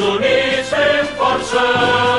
units fem força